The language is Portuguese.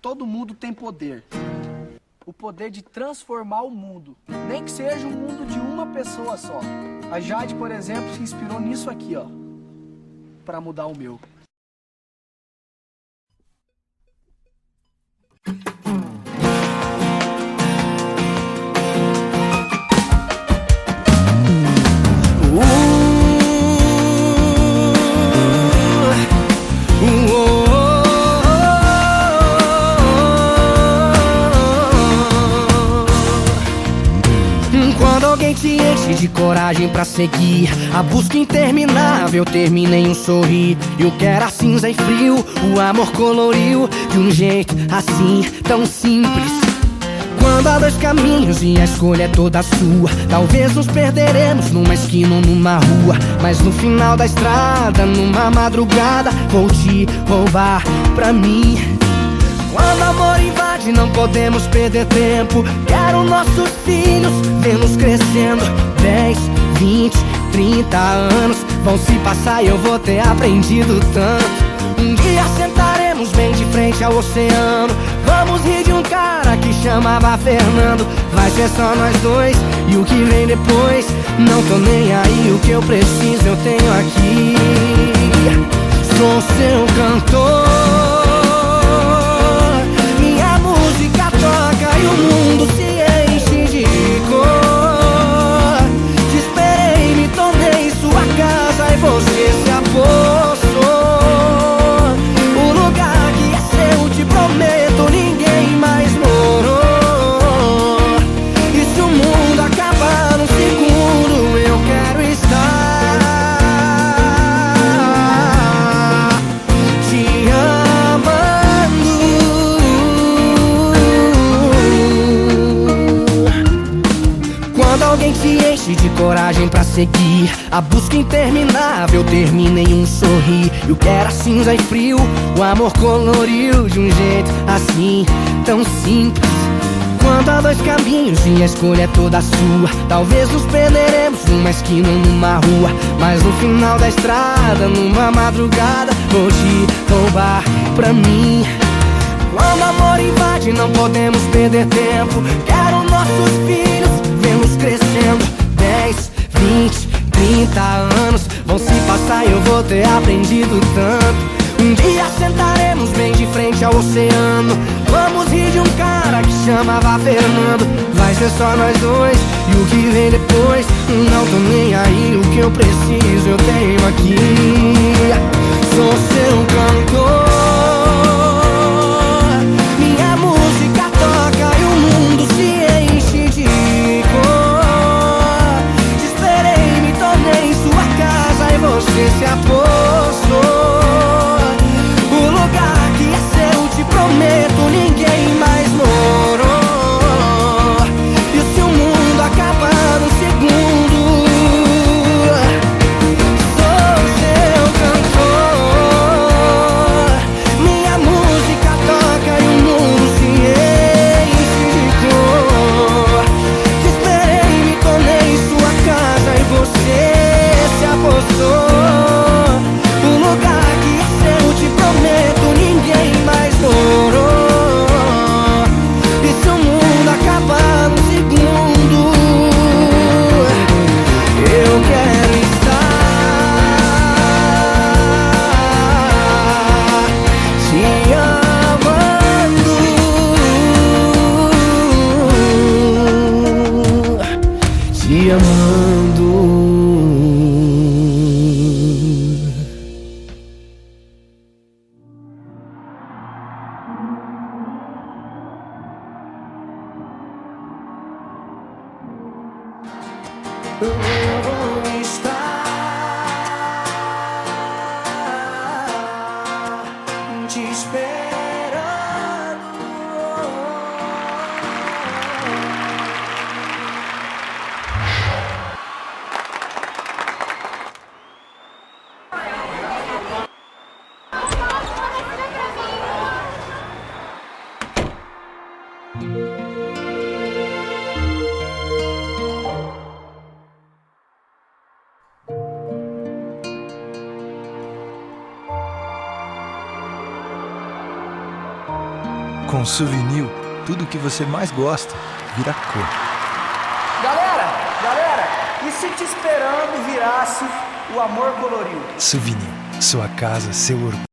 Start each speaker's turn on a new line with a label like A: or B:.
A: todo mundo tem poder. O poder de transformar o mundo, nem que seja um mundo de uma pessoa só. A Jade, por exemplo, se inspirou nisso aqui, ó, para mudar o meu.
B: De coragem pra seguir. A busca interminável termina em um sorrir. E o que era cinza e frio O amor coloriu de um jeito assim tão simples. Quando há dois caminhos e a escolha é toda sua Talvez nos perderemos numa esquina ou numa rua. Mas no final da estrada, numa madrugada Vou te roubar pra mim. Quando amor invade, não podemos perder tempo. Quero nossos filhos vê-los crescendo. 10, 20, 30 anos vão se passar e eu vou ter aprendido tanto. Um dia sentaremos bem de frente ao oceano. Vamos rir de um cara que chamava Fernando. Vai ser só nós dois e o que vem depois. Não tô nem aí, o que eu preciso eu tenho aqui. Sou seu cantor. Coragem pra seguir. A busca interminável termina em um sorrir. E o que era cinza e frio O amor coloriu de um jeito assim tão simples. Quando há dois caminhos e a escolha é toda sua. Talvez nos perderemos numa esquina ou numa rua Mas no final da estrada, numa madrugada Vou te roubar pra mim. Quando amor invade não podemos perder tempo. Quero nossos filhos vê-los crescendo. 10, 20, 30 anos Vão se passar e eu vou ter aprendido tanto. Um dia sentaremos bem de frente ao oceano. Vamos rir de um cara que chamava Fernando. Vai ser só nós dois e o que vem depois? Não tô nem aí, o que eu preciso eu tenho aqui te amando. Vou estar te esperando.
C: Com Souvenir, tudo que você mais gosta vira cor.
A: Galera, galera, e se te esperando virasse o amor colorido?
C: Souvenir, sua casa, seu orgulho.